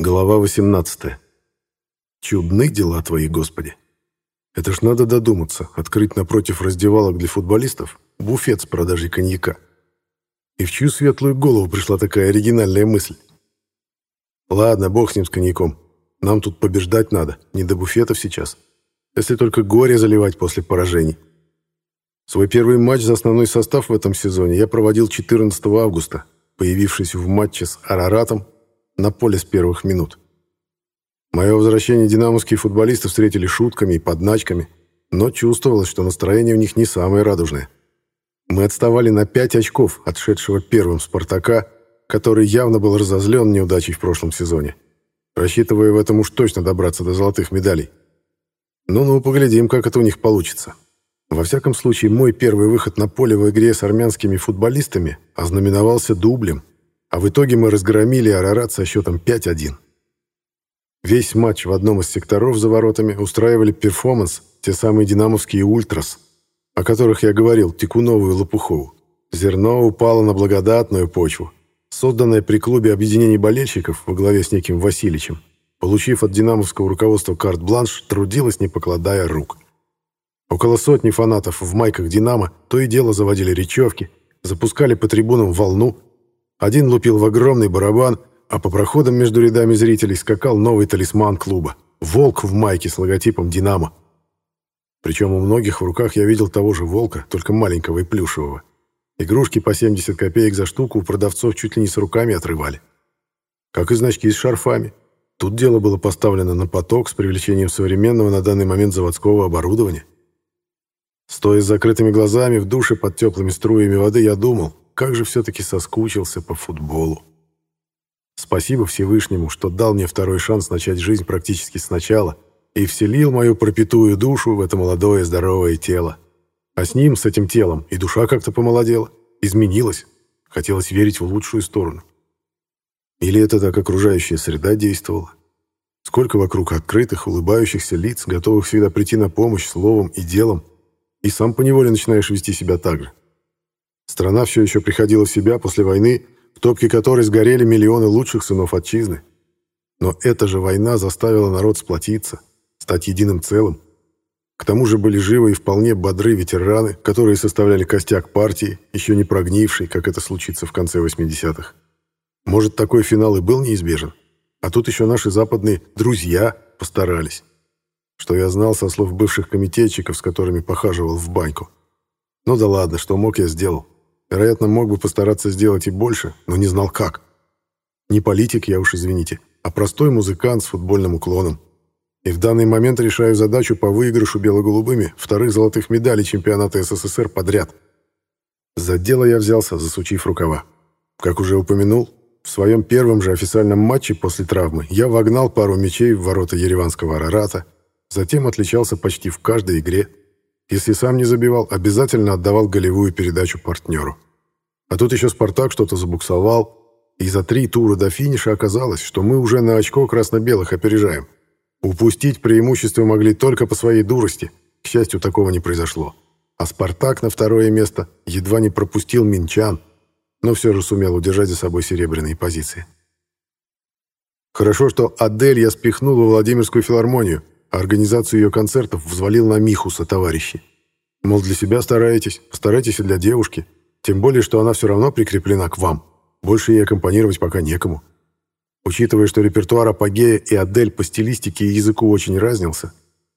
Глава 18. Чудны дела твои, Господи. Это ж надо додуматься, открыть напротив раздевалок для футболистов буфет с продажей коньяка. И в чью светлую голову пришла такая оригинальная мысль? Ладно, бог с ним с коньяком. Нам тут побеждать надо, не до буфетов сейчас. Если только горе заливать после поражений. Свой первый матч за основной состав в этом сезоне я проводил 14 августа, появившись в матче с Араратом на поле с первых минут. Мое возвращение динамовские футболисты встретили шутками и подначками, но чувствовалось, что настроение у них не самое радужное. Мы отставали на 5 очков от шедшего первым «Спартака», который явно был разозлен неудачей в прошлом сезоне, рассчитывая в этом уж точно добраться до золотых медалей. Ну-ну, поглядим, как это у них получится. Во всяком случае, мой первый выход на поле в игре с армянскими футболистами ознаменовался дублем, а в итоге мы разгромили Арарат со счетом 5-1. Весь матч в одном из секторов за воротами устраивали перформанс те самые динамовские «Ультрас», о которых я говорил, Тикунову и Лопухову. Зерно упало на благодатную почву, созданное при клубе объединение болельщиков во главе с неким Васильичем, получив от динамовского руководства карт-бланш, трудилось, не покладая рук. Около сотни фанатов в майках «Динамо» то и дело заводили речевки, запускали по трибунам волну, один лупил в огромный барабан, а по проходам между рядами зрителей скакал новый талисман клуба — волк в майке с логотипом «Динамо». Причем у многих в руках я видел того же волка, только маленького и плюшевого. Игрушки по 70 копеек за штуку у продавцов чуть ли не с руками отрывали. Как и значки с шарфами. Тут дело было поставлено на поток с привлечением современного на данный момент заводского оборудования. Стоя с закрытыми глазами в душе под теплыми струями воды, я думал, как же все-таки соскучился по футболу. Спасибо Всевышнему, что дал мне второй шанс начать жизнь практически сначала и вселил мою пропитую душу в это молодое здоровое тело. А с ним, с этим телом, и душа как-то помолодела, изменилась, хотелось верить в лучшую сторону. Или это так окружающая среда действовала? Сколько вокруг открытых, улыбающихся лиц, готовых всегда прийти на помощь словом и делом, и сам поневоле начинаешь вести себя так же. Страна все еще приходила в себя после войны, в топке которой сгорели миллионы лучших сынов отчизны. Но эта же война заставила народ сплотиться, стать единым целым. К тому же были живы и вполне бодры ветераны, которые составляли костяк партии, еще не прогнившей, как это случится в конце 80-х. Может, такой финал и был неизбежен. А тут еще наши западные «друзья» постарались. Что я знал со слов бывших комитетчиков, с которыми похаживал в баньку. Ну да ладно, что мог, я сделал. Вероятно, мог бы постараться сделать и больше, но не знал как. Не политик я уж, извините, а простой музыкант с футбольным уклоном. И в данный момент решаю задачу по выигрышу бело-голубыми вторых золотых медалей чемпионата СССР подряд. За дело я взялся, засучив рукава. Как уже упомянул, в своем первом же официальном матче после травмы я вогнал пару мячей в ворота ереванского Арарата, затем отличался почти в каждой игре, если сам не забивал, обязательно отдавал голевую передачу партнеру. А тут еще «Спартак» что-то забуксовал, и за три тура до финиша оказалось, что мы уже на очко красно-белых опережаем. Упустить преимущество могли только по своей дурости. К счастью, такого не произошло. А «Спартак» на второе место едва не пропустил «Минчан», но все же сумел удержать за собой серебряные позиции. Хорошо, что «Адель» я спихнул во Владимирскую филармонию – организацию ее концертов взвалил на Михуса товарищи. Мол, для себя стараетесь, постарайтесь и для девушки, тем более, что она все равно прикреплена к вам. Больше ей аккомпанировать пока некому. Учитывая, что репертуар Апогея и Адель по стилистике и языку очень разнился,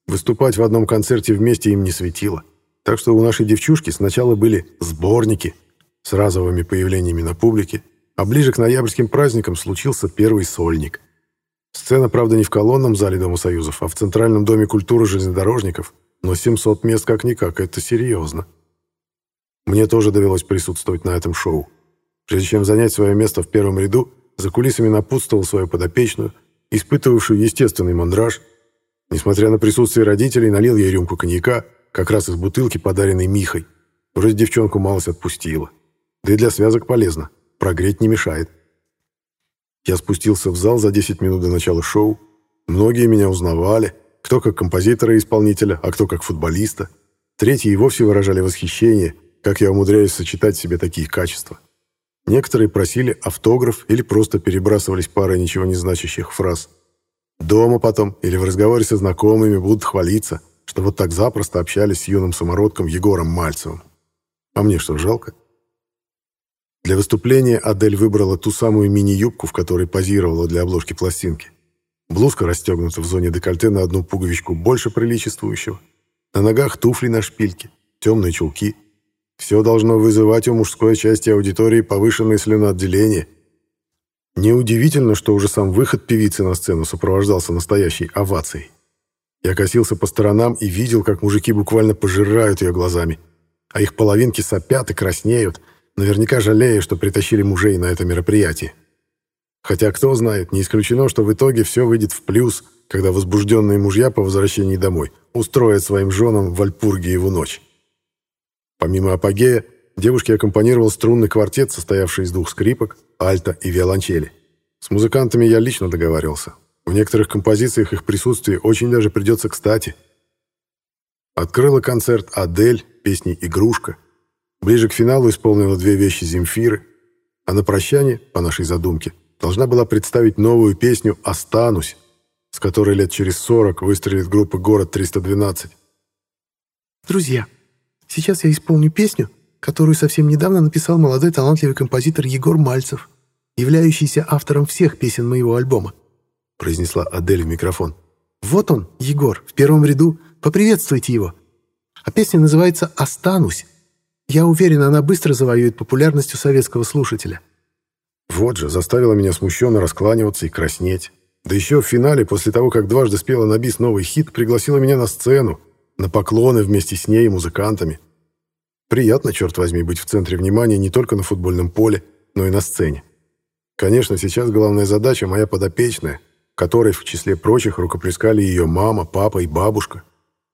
выступать в одном концерте вместе им не светило. Так что у нашей девчушки сначала были сборники с разовыми появлениями на публике, а ближе к ноябрьским праздникам случился первый сольник – Сцена, правда, не в колонном зале Дома Союзов, а в Центральном доме культуры железнодорожников, но 700 мест как-никак, это серьезно. Мне тоже довелось присутствовать на этом шоу. Прежде чем занять свое место в первом ряду, за кулисами напутствовал свою подопечную, испытывавшую естественный мандраж. Несмотря на присутствие родителей, налил ей рюмку коньяка, как раз из бутылки, подаренной Михой. Вроде девчонку малость отпустила. Да и для связок полезно. Прогреть не мешает. Я спустился в зал за 10 минут до начала шоу. Многие меня узнавали, кто как композитора и исполнителя, а кто как футболиста. Третьи и вовсе выражали восхищение, как я умудряюсь сочетать в себе такие качества. Некоторые просили автограф или просто перебрасывались парой ничего не значащих фраз. Дома потом или в разговоре со знакомыми будут хвалиться, что вот так запросто общались с юным самородком Егором Мальцевым. А мне что, жалко? Для выступления Адель выбрала ту самую мини-юбку, в которой позировала для обложки пластинки. Блузка расстегнута в зоне декольте на одну пуговичку больше приличествующего. На ногах туфли на шпильке, темные чулки. Все должно вызывать у мужской части аудитории повышенное слюноотделение. Неудивительно, что уже сам выход певицы на сцену сопровождался настоящей овацией. Я косился по сторонам и видел, как мужики буквально пожирают ее глазами, а их половинки сопят и краснеют, наверняка жалея, что притащили мужей на это мероприятие. Хотя, кто знает, не исключено, что в итоге все выйдет в плюс, когда возбужденные мужья по возвращении домой устроят своим женам в Вальпургиеву ночь. Помимо апогея, девушке аккомпанировал струнный квартет, состоявший из двух скрипок, альта и виолончели. С музыкантами я лично договаривался. В некоторых композициях их присутствие очень даже придется кстати. Открыла концерт «Адель» песней «Игрушка». Ближе к финалу исполнила две вещи Земфиры, а на прощание, по нашей задумке, должна была представить новую песню «Останусь», с которой лет через 40 выстрелит группа «Город 312». «Друзья, сейчас я исполню песню, которую совсем недавно написал молодой талантливый композитор Егор Мальцев, являющийся автором всех песен моего альбома», произнесла Адель в микрофон. «Вот он, Егор, в первом ряду. Поприветствуйте его. А песня называется «Останусь». Я уверен, она быстро завоюет популярность у советского слушателя». Вот же, заставила меня смущенно раскланиваться и краснеть. Да еще в финале, после того, как дважды спела на бис новый хит, пригласила меня на сцену, на поклоны вместе с ней и музыкантами. Приятно, черт возьми, быть в центре внимания не только на футбольном поле, но и на сцене. Конечно, сейчас главная задача моя подопечная, которой в числе прочих рукоплескали ее мама, папа и бабушка.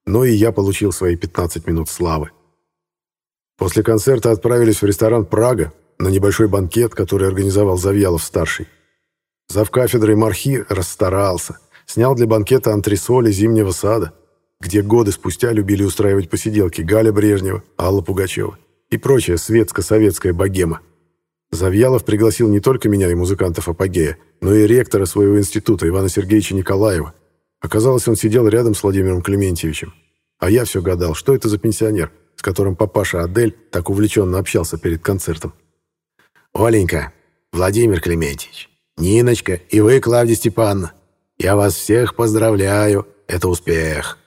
Но и я получил свои 15 минут славы. После концерта отправились в ресторан «Прага», на небольшой банкет, который организовал Завьялов-старший. Зав кафедрой Мархи расстарался, снял для банкета антресоли Зимнего сада, где годы спустя любили устраивать посиделки Галя Брежнева, Алла Пугачева и прочая светско-советская богема. Завьялов пригласил не только меня и музыкантов Апогея, но и ректора своего института Ивана Сергеевича Николаева. Оказалось, он сидел рядом с Владимиром Клементьевичем. А я все гадал, что это за пенсионер, которым папаша Адель так увлеченно общался перед концертом. Оленька, Владимир Клементьевич, Ниночка и вы, Клавдия Степановна, я вас всех поздравляю, это успех!»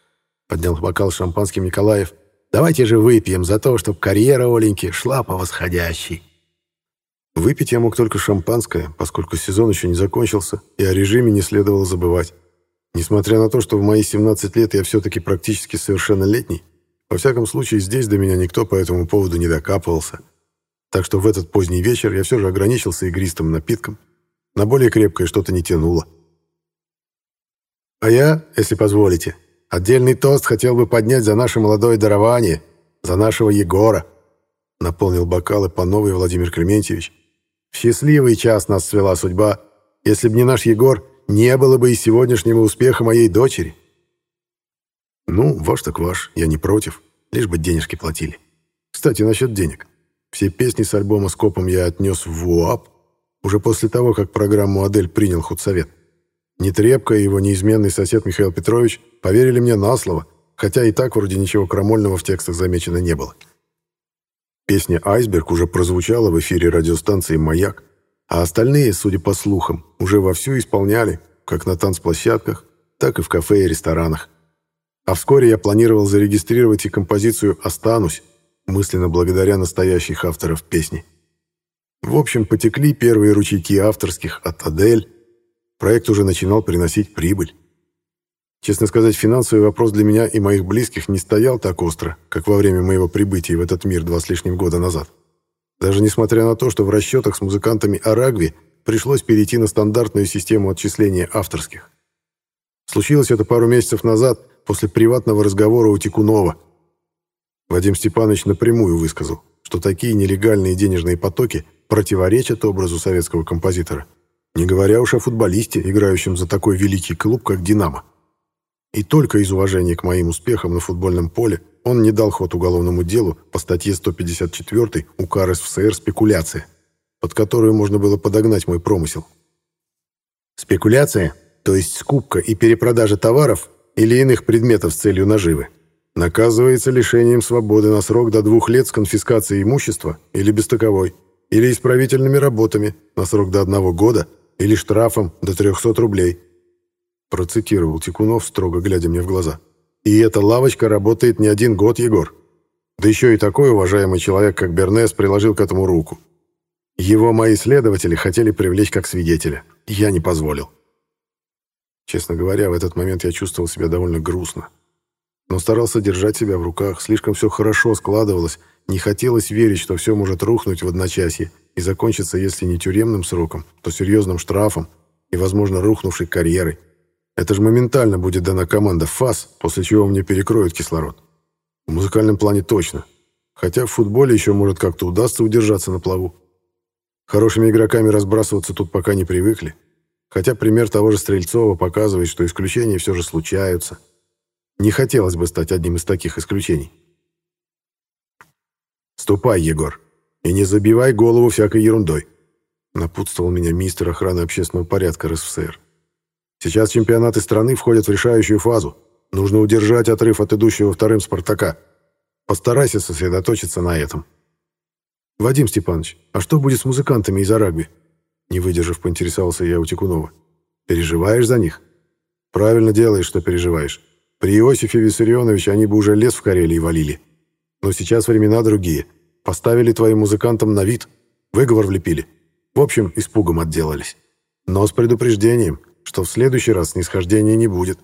Поднял бокал шампанским Николаев. «Давайте же выпьем за то, чтобы карьера Оленьки шла по восходящей». Выпить я мог только шампанское, поскольку сезон еще не закончился, и о режиме не следовало забывать. Несмотря на то, что в мои 17 лет я все-таки практически совершеннолетний, во всяком случае здесь до меня никто по этому поводу не докапывался. Так что в этот поздний вечер я все же ограничился игристым напитком. На более крепкое что-то не тянуло. А я, если позволите, отдельный тост хотел бы поднять за наше молодое дарование, за нашего Егора. Наполнил бокалы по новой Владимир Клементьевич. В счастливый час нас свела судьба. Если бы не наш Егор, не было бы и сегодняшнего успеха моей дочери. Ну, ваш так ваш, я не против, лишь бы денежки платили. Кстати, насчет денег. Все песни с альбома «Скопом» я отнес в ВУАП уже после того, как программу «Адель» принял худсовет. Нетребко и его неизменный сосед Михаил Петрович поверили мне на слово, хотя и так вроде ничего крамольного в текстах замечено не было. Песня «Айсберг» уже прозвучала в эфире радиостанции «Маяк», а остальные, судя по слухам, уже вовсю исполняли, как на танцплощадках, так и в кафе и ресторанах. А вскоре я планировал зарегистрировать и композицию «Останусь», мысленно благодаря настоящих авторов песни. В общем, потекли первые ручейки авторских от Адель. Проект уже начинал приносить прибыль. Честно сказать, финансовый вопрос для меня и моих близких не стоял так остро, как во время моего прибытия в этот мир два с лишним года назад. Даже несмотря на то, что в расчетах с музыкантами Арагви пришлось перейти на стандартную систему отчисления авторских. Случилось это пару месяцев назад, после приватного разговора у Тикунова – Вадим Степанович напрямую высказал, что такие нелегальные денежные потоки противоречат образу советского композитора, не говоря уж о футболисте, играющем за такой великий клуб, как «Динамо». И только из уважения к моим успехам на футбольном поле он не дал ход уголовному делу по статье 154 УК РСФСР «Спекуляция». под которую можно было подогнать мой промысел. Спекуляция, то есть скупка и перепродажа товаров или иных предметов с целью наживы, наказывается лишением свободы на срок до двух лет с конфискацией имущества или без таковой, или исправительными работами на срок до одного года или штрафом до 300 рублей. Процитировал Тикунов, строго глядя мне в глаза. И эта лавочка работает не один год, Егор. Да еще и такой уважаемый человек, как Бернес, приложил к этому руку. Его мои следователи хотели привлечь как свидетеля. Я не позволил. Честно говоря, в этот момент я чувствовал себя довольно грустно но старался держать себя в руках, слишком все хорошо складывалось, не хотелось верить, что все может рухнуть в одночасье и закончиться, если не тюремным сроком, то серьезным штрафом и, возможно, рухнувшей карьерой. Это же моментально будет дана команда ФАС, после чего мне перекроют кислород. В музыкальном плане точно. Хотя в футболе еще может как-то удастся удержаться на плаву. Хорошими игроками разбрасываться тут пока не привыкли. Хотя пример того же Стрельцова показывает, что исключения все же случаются – не хотелось бы стать одним из таких исключений. «Ступай, Егор, и не забивай голову всякой ерундой», напутствовал меня мистер охраны общественного порядка РСФСР. «Сейчас чемпионаты страны входят в решающую фазу. Нужно удержать отрыв от идущего вторым «Спартака». Постарайся сосредоточиться на этом». «Вадим Степанович, а что будет с музыкантами из Арагби?» Не выдержав, поинтересовался я у Тикунова. «Переживаешь за них?» «Правильно делаешь, что переживаешь. При Иосифе Виссарионовиче они бы уже лес в Карелии валили. Но сейчас времена другие. Поставили твоим музыкантам на вид, выговор влепили. В общем, испугом отделались. Но с предупреждением, что в следующий раз снисхождения не будет.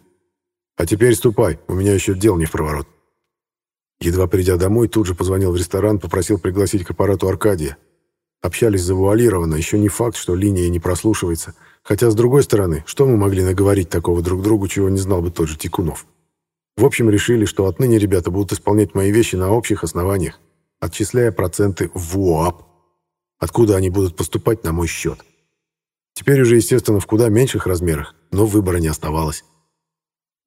А теперь ступай, у меня еще дел не в проворот. Едва придя домой, тут же позвонил в ресторан, попросил пригласить к аппарату Аркадия. Общались завуалированно, еще не факт, что линия не прослушивается. Хотя, с другой стороны, что мы могли наговорить такого друг другу, чего не знал бы тот же Тикунов? В общем, решили, что отныне ребята будут исполнять мои вещи на общих основаниях, отчисляя проценты в УАП, откуда они будут поступать на мой счет. Теперь уже, естественно, в куда меньших размерах, но выбора не оставалось.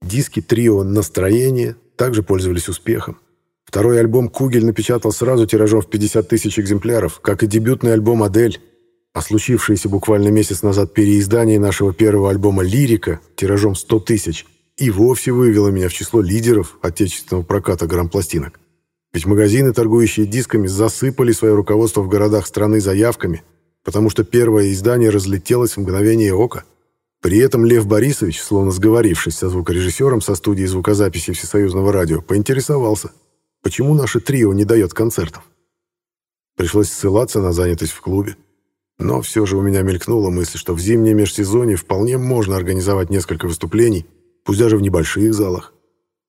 Диски трио «Настроение» также пользовались успехом. Второй альбом «Кугель» напечатал сразу тиражом в 50 тысяч экземпляров, как и дебютный альбом «Адель», а случившееся буквально месяц назад переиздание нашего первого альбома «Лирика» тиражом 100 тысяч – и вовсе вывела меня в число лидеров отечественного проката грампластинок. Ведь магазины, торгующие дисками, засыпали свое руководство в городах страны заявками, потому что первое издание разлетелось в мгновение ока. При этом Лев Борисович, словно сговорившись со звукорежиссером со студии звукозаписи Всесоюзного радио, поинтересовался, почему наше трио не дает концертов. Пришлось ссылаться на занятость в клубе. Но все же у меня мелькнула мысль, что в зимнее межсезонье вполне можно организовать несколько выступлений – пусть даже в небольших залах.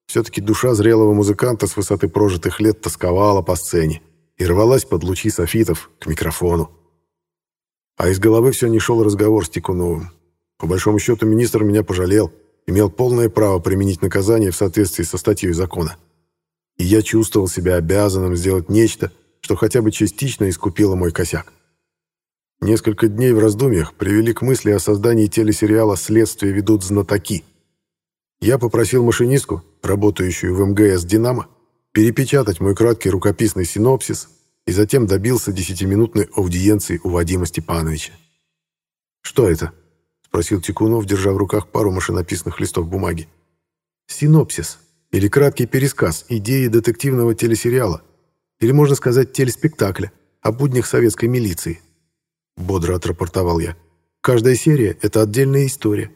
Все-таки душа зрелого музыканта с высоты прожитых лет тосковала по сцене и рвалась под лучи софитов к микрофону. А из головы все не шел разговор с Тикуновым. По большому счету, министр меня пожалел, имел полное право применить наказание в соответствии со статьей закона. И я чувствовал себя обязанным сделать нечто, что хотя бы частично искупило мой косяк. Несколько дней в раздумьях привели к мысли о создании телесериала «Следствие ведут знатоки», я попросил машинистку, работающую в МГС «Динамо», перепечатать мой краткий рукописный синопсис и затем добился десятиминутной аудиенции у Вадима Степановича. «Что это?» — спросил Тикунов, держа в руках пару машинописных листов бумаги. «Синопсис, или краткий пересказ идеи детективного телесериала, или, можно сказать, телеспектакля о буднях советской милиции», — бодро отрапортовал я. «Каждая серия — это отдельная история,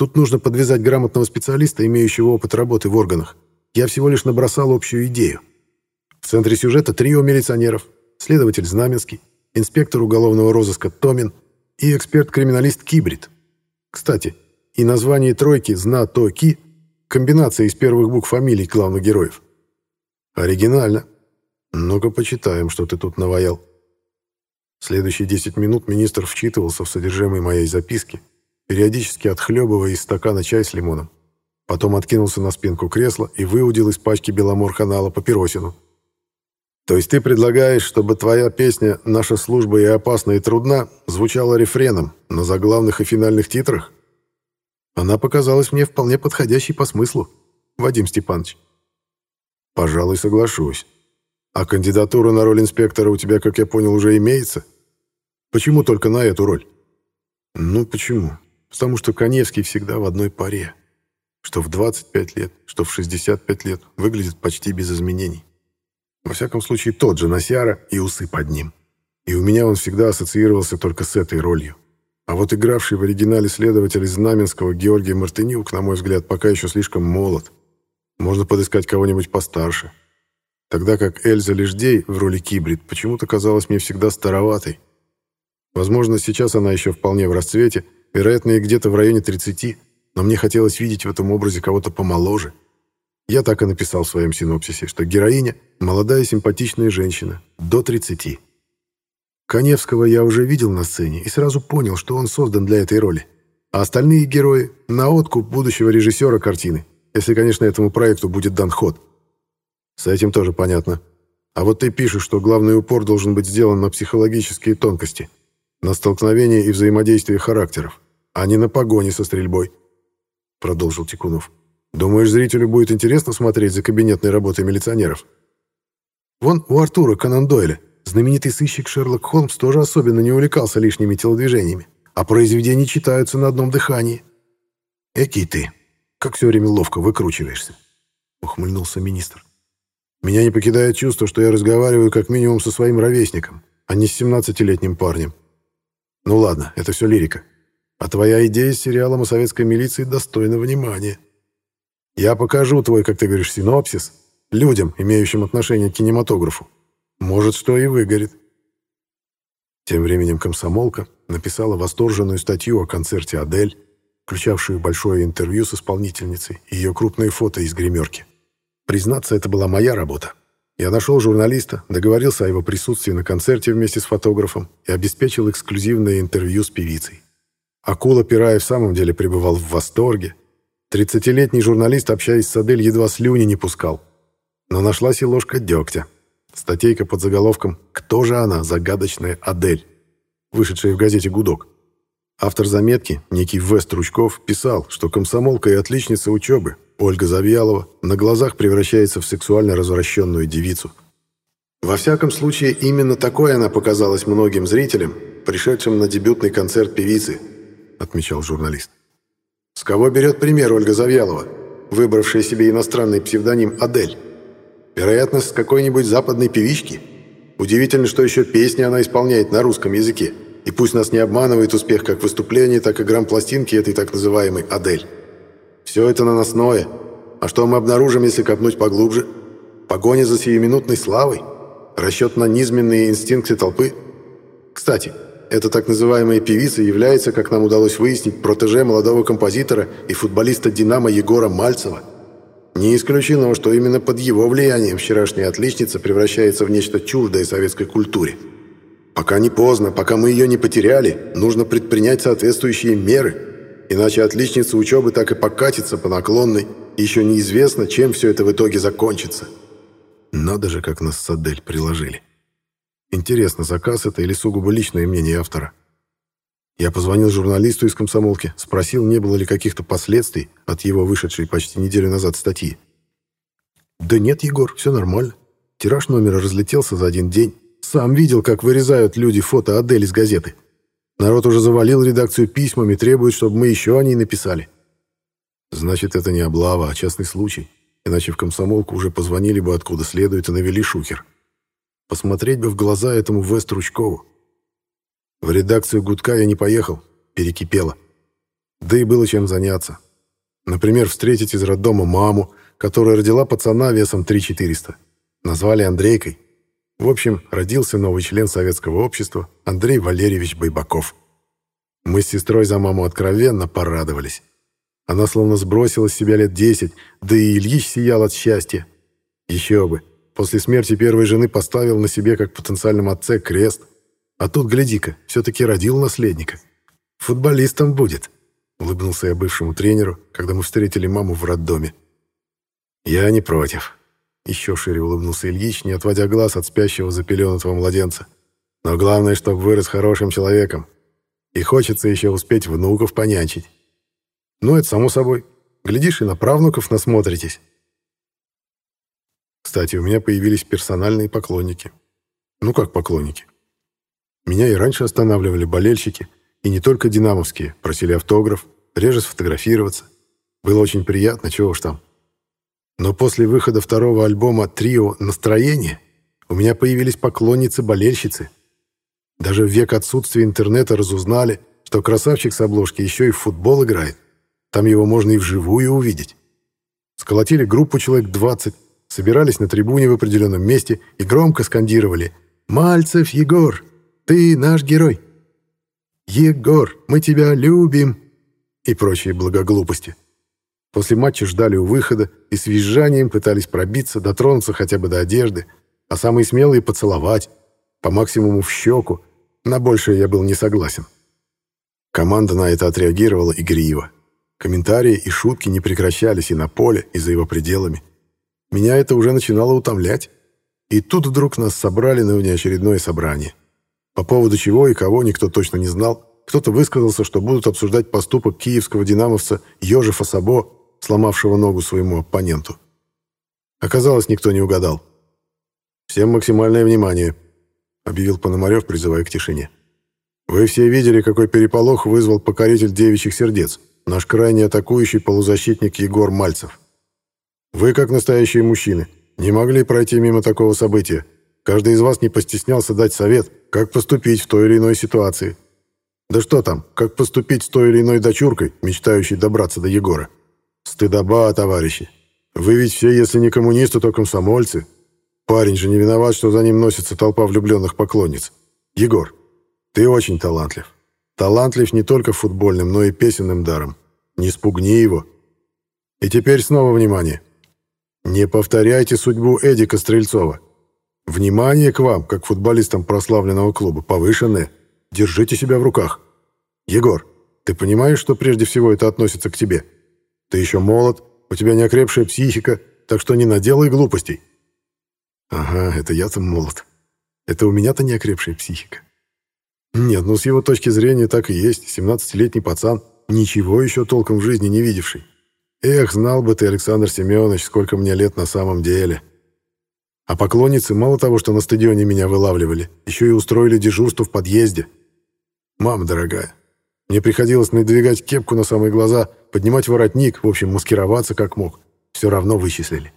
Тут нужно подвязать грамотного специалиста, имеющего опыт работы в органах. Я всего лишь набросал общую идею. В центре сюжета трио милиционеров, следователь Знаменский, инспектор уголовного розыска Томин и эксперт-криминалист Кибрид. Кстати, и название тройки «Зна-То-Ки» — комбинация из первых букв фамилий главных героев. Оригинально. Ну-ка почитаем, что ты тут наваял. Следующие 10 минут министр вчитывался в содержимое моей записки, периодически отхлебывая из стакана чай с лимоном. Потом откинулся на спинку кресла и выудил из пачки Беломор-канала папиросину. «То есть ты предлагаешь, чтобы твоя песня «Наша служба и опасна, и трудна» звучала рефреном на заглавных и финальных титрах?» Она показалась мне вполне подходящей по смыслу, Вадим Степанович. «Пожалуй, соглашусь. А кандидатура на роль инспектора у тебя, как я понял, уже имеется?» Почему только на эту роль? Ну, почему? Потому что Коневский всегда в одной паре. Что в 25 лет, что в 65 лет выглядит почти без изменений. Во всяком случае, тот же Насяра и усы под ним. И у меня он всегда ассоциировался только с этой ролью. А вот игравший в оригинале следователь из Знаменского Георгий Мартынюк, на мой взгляд, пока еще слишком молод. Можно подыскать кого-нибудь постарше. Тогда как Эльза Леждей в роли Кибрид почему-то казалась мне всегда староватой. Возможно, сейчас она еще вполне в расцвете, вероятно, и где-то в районе 30, но мне хотелось видеть в этом образе кого-то помоложе. Я так и написал в своем синопсисе, что героиня – молодая симпатичная женщина, до 30. Коневского я уже видел на сцене и сразу понял, что он создан для этой роли. А остальные герои – на откуп будущего режиссера картины, если, конечно, этому проекту будет дан ход. С этим тоже понятно. А вот ты пишешь, что главный упор должен быть сделан на психологические тонкости, на столкновение и взаимодействие характеров, а не на погони со стрельбой, продолжил Тикунов. Думаешь, зрителю будет интересно смотреть за кабинетной работой милиционеров? Вон у Артура Конан Дойля знаменитый сыщик Шерлок Холмс тоже особенно не увлекался лишними телодвижениями, а произведения читаются на одном дыхании. «Экий ты, как все время ловко выкручиваешься», — ухмыльнулся министр. «Меня не покидает чувство, что я разговариваю как минимум со своим ровесником, а не с семнадцатилетним парнем. Ну ладно, это все лирика. А твоя идея с сериалом о советской милиции достойна внимания. Я покажу твой, как ты говоришь, синопсис людям, имеющим отношение к кинематографу. Может, что и выгорит. Тем временем комсомолка написала восторженную статью о концерте «Адель», включавшую большое интервью с исполнительницей и ее крупные фото из гримерки. Признаться, это была моя работа. Я нашел журналиста, договорился о его присутствии на концерте вместе с фотографом и обеспечил эксклюзивное интервью с певицей. Акула Пирай в самом деле пребывал в восторге. Тридцатилетний журналист, общаясь с Адель, едва слюни не пускал. Но нашлась и ложка дегтя. Статейка под заголовком «Кто же она, загадочная Адель?», вышедшая в газете «Гудок». Автор заметки, некий Вест Ручков, писал, что комсомолка и отличница учебы, Ольга Завьялова, на глазах превращается в сексуально развращенную девицу. Во всяком случае, именно такой она показалась многим зрителям, пришедшим на дебютный концерт певицы, отмечал журналист. С кого берет пример Ольга Завьялова, выбравшая себе иностранный псевдоним Адель? Вероятно, с какой-нибудь западной певички. Удивительно, что еще песни она исполняет на русском языке. И пусть нас не обманывает успех как выступления, так и грамм-пластинки этой так называемой «Адель». Все это наносное. А что мы обнаружим, если копнуть поглубже? Погоня за сиюминутной славой? Расчет на низменные инстинкты толпы? Кстати, эта так называемая певица является, как нам удалось выяснить, протеже молодого композитора и футболиста «Динамо» Егора Мальцева – не исключено, что именно под его влиянием вчерашняя отличница превращается в нечто чуждое советской культуре. Пока не поздно, пока мы ее не потеряли, нужно предпринять соответствующие меры, иначе отличница учебы так и покатится по наклонной, еще неизвестно, чем все это в итоге закончится. Надо же, как нас с Адель приложили. Интересно, заказ это или сугубо личное мнение автора? Я позвонил журналисту из комсомолки, спросил, не было ли каких-то последствий от его вышедшей почти неделю назад статьи. «Да нет, Егор, все нормально. Тираж номера разлетелся за один день. Сам видел, как вырезают люди фото Адель из газеты. Народ уже завалил редакцию письмами, требует, чтобы мы еще о ней написали». «Значит, это не облава, а частный случай. Иначе в комсомолку уже позвонили бы откуда следует и навели шухер. Посмотреть бы в глаза этому Вест Ручкову. В редакцию «Гудка» я не поехал, перекипело. Да и было чем заняться. Например, встретить из роддома маму, которая родила пацана весом 3400. Назвали Андрейкой. В общем, родился новый член советского общества Андрей Валерьевич Байбаков. Мы с сестрой за маму откровенно порадовались. Она словно сбросила с себя лет 10, да и Ильич сиял от счастья. Еще бы. После смерти первой жены поставил на себе как потенциальном отце крест. А тут, гляди-ка, все-таки родил наследника. Футболистом будет, улыбнулся я бывшему тренеру, когда мы встретили маму в роддоме. Я не против. Еще шире улыбнулся Ильич, не отводя глаз от спящего запеленутого младенца. Но главное, чтобы вырос хорошим человеком. И хочется еще успеть внуков понянчить. Ну, это само собой. Глядишь, и на правнуков насмотритесь. Кстати, у меня появились персональные поклонники. Ну как поклонники? Меня и раньше останавливали болельщики, и не только динамовские, просили автограф, реже сфотографироваться. Было очень приятно, чего уж там. Но после выхода второго альбома «Трио. Настроение» у меня появились поклонницы-болельщицы. Даже в век отсутствия интернета разузнали, что красавчик с обложки еще и в футбол играет. Там его можно и вживую увидеть. Сколотили группу человек 20, собирались на трибуне в определенном месте и громко скандировали «Мальцев Егор, ты наш герой!» «Егор, мы тебя любим!» и прочие благоглупости. После матча ждали у выхода и с визжанием пытались пробиться, дотронуться хотя бы до одежды, а самые смелые поцеловать, по максимуму в щеку, на большее я был не согласен. Команда на это отреагировала игриво. Комментарии и шутки не прекращались и на поле, и за его пределами. Меня это уже начинало утомлять. И тут вдруг нас собрали на внеочередное собрание. По поводу чего и кого никто точно не знал. Кто-то высказался, что будут обсуждать поступок киевского динамовца Йожефа Сабо, сломавшего ногу своему оппоненту. Оказалось, никто не угадал. «Всем максимальное внимание», — объявил Пономарев, призывая к тишине. «Вы все видели, какой переполох вызвал покоритель девичьих сердец, наш крайне атакующий полузащитник Егор Мальцев. Вы, как настоящие мужчины, не могли пройти мимо такого события. Каждый из вас не постеснялся дать совет, как поступить в той или иной ситуации. Да что там, как поступить с той или иной дочуркой, мечтающей добраться до Егора. Стыдоба, товарищи. Вы ведь все, если не коммунисты, то комсомольцы. Парень же не виноват, что за ним носится толпа влюбленных поклонниц. Егор, ты очень талантлив. Талантлив не только футбольным, но и песенным даром. Не спугни его. И теперь снова внимание. Не повторяйте судьбу Эдика Стрельцова. Внимание к вам, как футболистам прославленного клуба, повышенное. Держите себя в руках. Егор, ты понимаешь, что прежде всего это относится к тебе? Ты еще молод, у тебя неокрепшая психика, так что не наделай глупостей. Ага, это я-то молод. Это у меня-то неокрепшая психика. Нет, ну с его точки зрения так и есть. 17-летний пацан, ничего еще толком в жизни не видевший. Эх, знал бы ты, Александр Семенович, сколько мне лет на самом деле. А поклонницы мало того, что на стадионе меня вылавливали, еще и устроили дежурство в подъезде. Мама дорогая, мне приходилось надвигать кепку на самые глаза, поднимать воротник, в общем, маскироваться как мог. Все равно вычислили.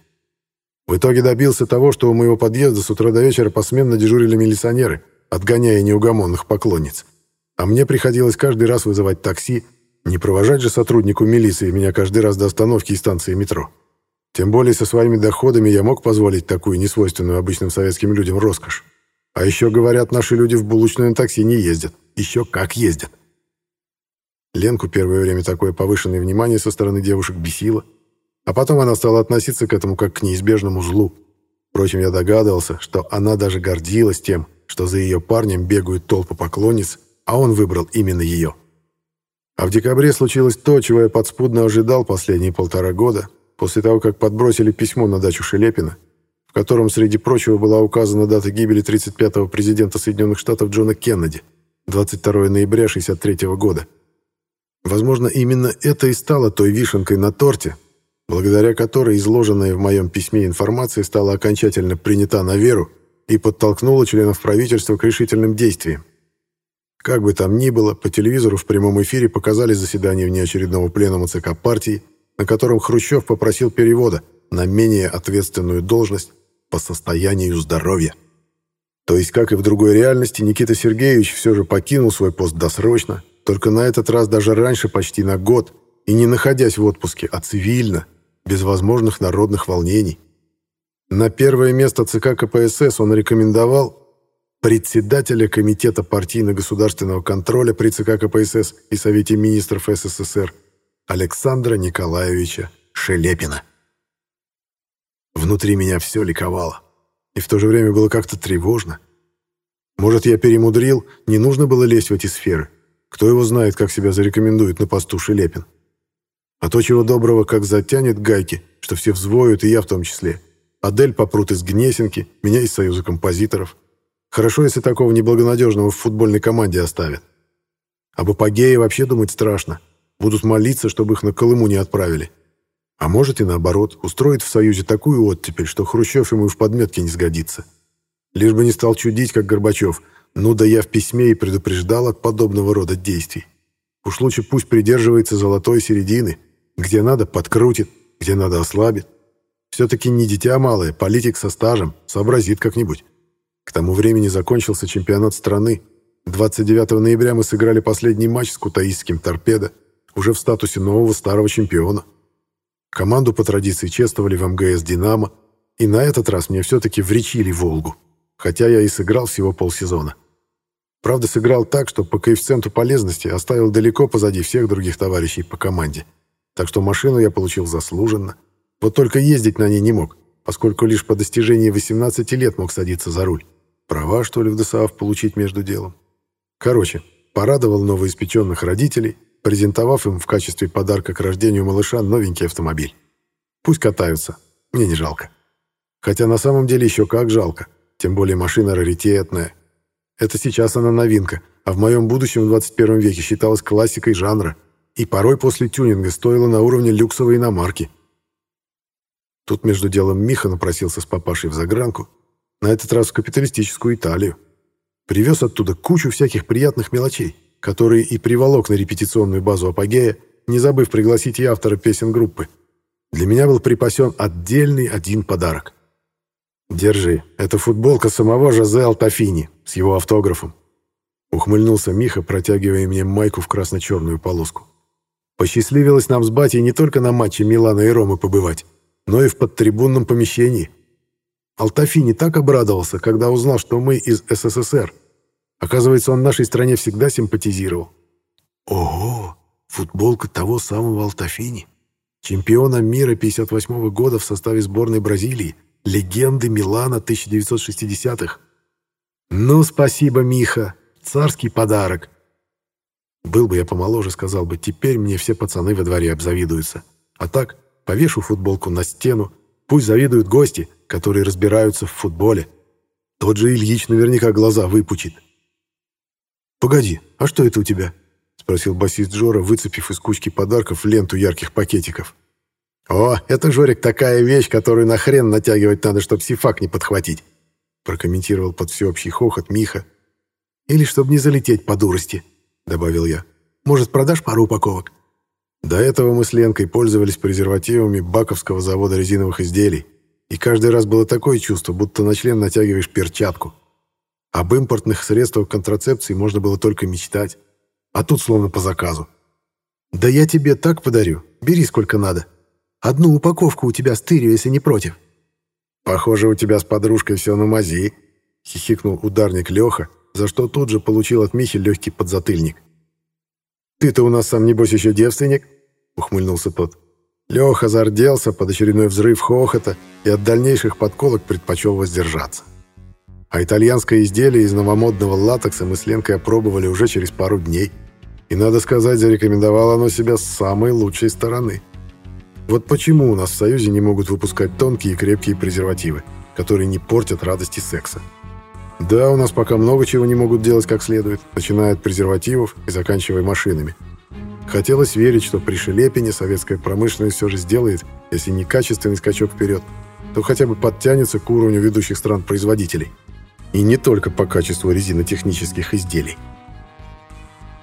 В итоге добился того, что у моего подъезда с утра до вечера посменно дежурили милиционеры, отгоняя неугомонных поклонниц. А мне приходилось каждый раз вызывать такси, не провожать же сотруднику милиции меня каждый раз до остановки и станции метро. Тем более со своими доходами я мог позволить такую несвойственную обычным советским людям роскошь. А еще, говорят, наши люди в булочную такси не ездят. Еще как ездят. Ленку первое время такое повышенное внимание со стороны девушек бесило. А потом она стала относиться к этому как к неизбежному злу. Впрочем, я догадывался, что она даже гордилась тем, что за ее парнем бегают толпы поклонниц, а он выбрал именно ее. А в декабре случилось то, чего я подспудно ожидал последние полтора года, после того, как подбросили письмо на дачу Шелепина, в котором, среди прочего, была указана дата гибели 35-го президента Соединенных Штатов Джона Кеннеди, 22 ноября 1963 года. Возможно, именно это и стало той вишенкой на торте, благодаря которой изложенная в моем письме информация стала окончательно принята на веру и подтолкнула членов правительства к решительным действиям. Как бы там ни было, по телевизору в прямом эфире показали заседание внеочередного пленума ЦК партии, на котором Хрущев попросил перевода на менее ответственную должность по состоянию здоровья. То есть, как и в другой реальности, Никита Сергеевич все же покинул свой пост досрочно, только на этот раз даже раньше почти на год, и не находясь в отпуске, а цивильно, без возможных народных волнений. На первое место ЦК КПСС он рекомендовал председателя Комитета партийно-государственного контроля при ЦК КПСС и Совете министров СССР Александра Николаевича Шелепина. Внутри меня все ликовало, и в то же время было как-то тревожно. Может, я перемудрил, не нужно было лезть в эти сферы. Кто его знает, как себя зарекомендует на посту Шелепин. А то, чего доброго, как затянет гайки, что все взвоют, и я в том числе. Адель попрут из Гнесинки, меня из Союза композиторов. Хорошо, если такого неблагонадежного в футбольной команде оставят. Об апогее вообще думать страшно. Будут молиться, чтобы их на Колыму не отправили. А может и наоборот, устроит в Союзе такую оттепель, что Хрущев ему и в подметке не сгодится. Лишь бы не стал чудить, как Горбачев. Ну да я в письме и предупреждал от подобного рода действий. Уж лучше пусть придерживается золотой середины, где надо подкрутит, где надо ослабит. Все-таки не дитя малое, политик со стажем, сообразит как-нибудь. К тому времени закончился чемпионат страны. 29 ноября мы сыграли последний матч с кутаистским «Торпедо», уже в статусе нового старого чемпиона. Команду по традиции чествовали в МГС «Динамо», и на этот раз мне все-таки вречили «Волгу», хотя я и сыграл всего полсезона. Правда, сыграл так, что по коэффициенту полезности оставил далеко позади всех других товарищей по команде. Так что машину я получил заслуженно. Вот только ездить на ней не мог, поскольку лишь по достижении 18 лет мог садиться за руль. Права, что ли, в ДСАФ получить между делом. Короче, порадовал новоиспеченных родителей, презентовав им в качестве подарка к рождению малыша новенький автомобиль. Пусть катаются, мне не жалко. Хотя на самом деле еще как жалко, тем более машина раритетная. Это сейчас она новинка, а в моем будущем в 21 веке считалась классикой жанра и порой после тюнинга стоила на уровне люксовой иномарки. Тут между делом Миха напросился с папашей в загранку, на этот раз в капиталистическую Италию. Привез оттуда кучу всяких приятных мелочей, которые и приволок на репетиционную базу Апогея, не забыв пригласить и автора песен группы. Для меня был припасен отдельный один подарок. «Держи, это футболка самого Жозе Алтафини с его автографом». Ухмыльнулся Миха, протягивая мне майку в красно-черную полоску. Посчастливилось нам с батей не только на матче Милана и Ромы побывать, но и в подтрибунном помещении. Алтафини так обрадовался, когда узнал, что мы из СССР. Оказывается, он нашей стране всегда симпатизировал. Ого, футболка того самого Алтафини, чемпиона мира 58 -го года в составе сборной Бразилии, легенды Милана 1960-х. Ну, спасибо, Миха, царский подарок. Был бы я помоложе, сказал бы, теперь мне все пацаны во дворе обзавидуются. А так, повешу футболку на стену, пусть завидуют гости, которые разбираются в футболе. Тот же Ильич наверняка глаза выпучит. «Погоди, а что это у тебя?» — спросил басист Жора, выцепив из кучки подарков ленту ярких пакетиков. «О, это, Жорик, такая вещь, которую на хрен натягивать надо, чтобы сифак не подхватить», прокомментировал под всеобщий хохот Миха. «Или чтобы не залететь по дурости», — добавил я. «Может, продашь пару упаковок?» До этого мы с Ленкой пользовались презервативами Баковского завода резиновых изделий, и каждый раз было такое чувство, будто на член натягиваешь перчатку. Об импортных средствах контрацепции можно было только мечтать, а тут словно по заказу. «Да я тебе так подарю, бери сколько надо», Одну упаковку у тебя стырю, если не против». «Похоже, у тебя с подружкой все на мази», — хихикнул ударник Леха, за что тут же получил от Михи легкий подзатыльник. «Ты-то у нас сам, небось, еще девственник?» — ухмыльнулся тот. Леха зарделся под очередной взрыв хохота и от дальнейших подколок предпочел воздержаться. А итальянское изделие из новомодного латекса мы с Ленкой опробовали уже через пару дней. И, надо сказать, зарекомендовало оно себя с самой лучшей стороны — вот почему у нас в Союзе не могут выпускать тонкие и крепкие презервативы, которые не портят радости секса. Да, у нас пока много чего не могут делать как следует, начиная от презервативов и заканчивая машинами. Хотелось верить, что при Шелепине советская промышленность все же сделает, если не качественный скачок вперед, то хотя бы подтянется к уровню ведущих стран-производителей. И не только по качеству резинотехнических изделий.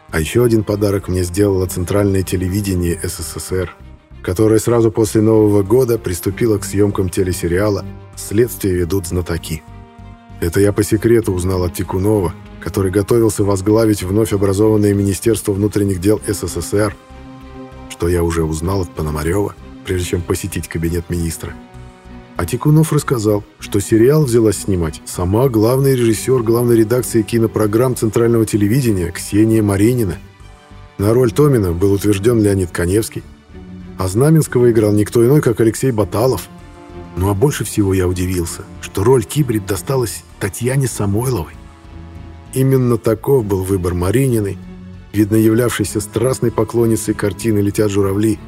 А еще один подарок мне сделало Центральное телевидение СССР – которая сразу после Нового года приступила к съемкам телесериала «Следствие ведут знатоки». Это я по секрету узнал от Тикунова, который готовился возглавить вновь образованное Министерство внутренних дел СССР, что я уже узнал от Пономарева, прежде чем посетить кабинет министра. А Тикунов рассказал, что сериал взялась снимать сама главный режиссер главной редакции кинопрограмм Центрального телевидения Ксения Маринина. На роль Томина был утвержден Леонид Коневский, а Знаменского играл никто иной, как Алексей Баталов. Ну а больше всего я удивился, что роль Кибрид досталась Татьяне Самойловой. Именно таков был выбор Марининой, видно являвшейся страстной поклонницей картины «Летят журавли»,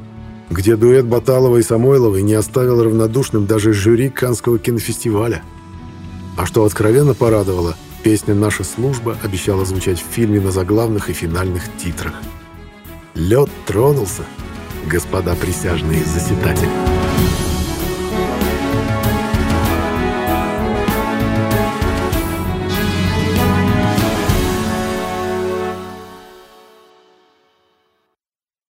где дуэт Баталова и Самойловой не оставил равнодушным даже жюри Канского кинофестиваля. А что откровенно порадовало, песня «Наша служба» обещала звучать в фильме на заглавных и финальных титрах. Лед тронулся, господа присяжные заседатели.